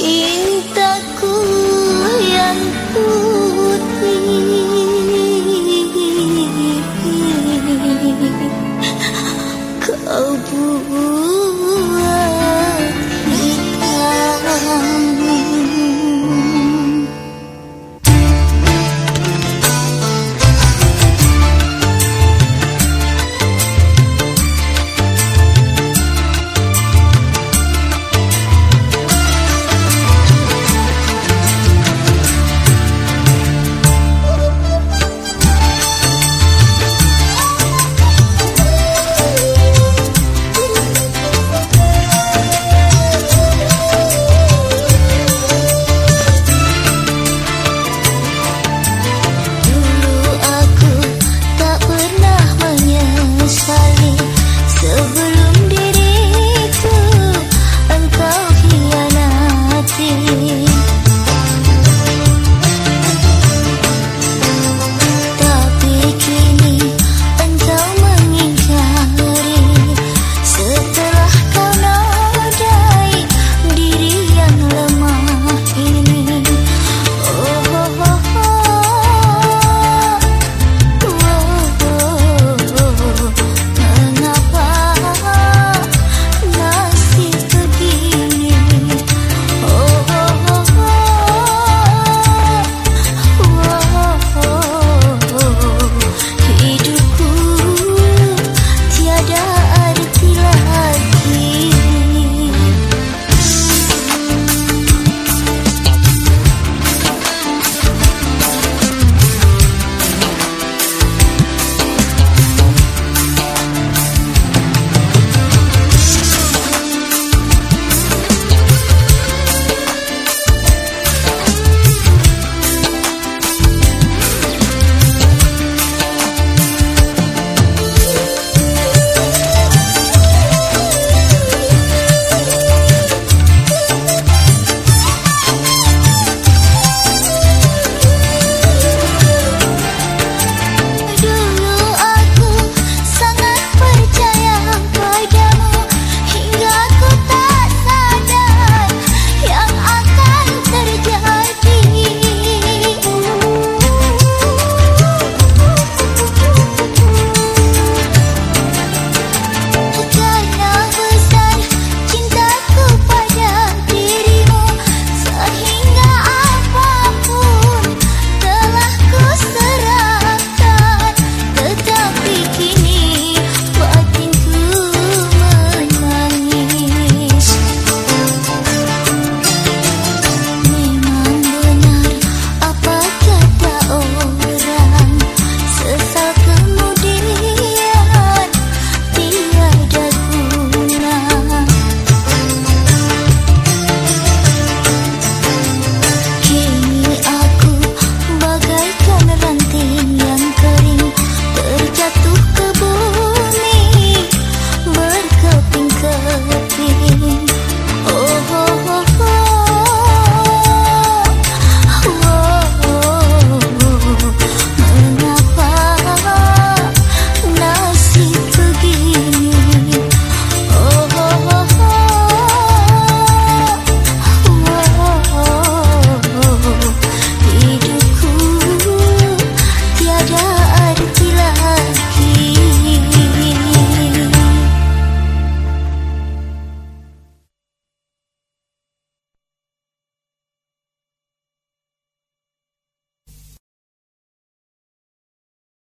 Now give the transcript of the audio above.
cintaku yang putih. Kau buat